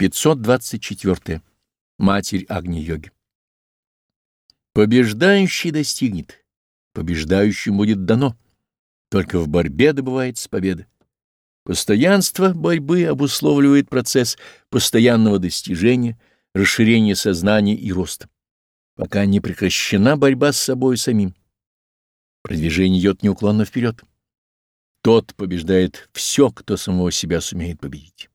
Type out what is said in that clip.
524. Матерь Агни-йоги. Побеждающий достигнет, побеждающим будет дано. Только в борьбе добывается победа. Постоянство борьбы обусловливает процесс постоянного достижения, расширения сознания и роста. Пока не прекращена борьба с собой самим. Продвижение идет неуклонно вперед. Тот побеждает все, кто самого себя сумеет победить.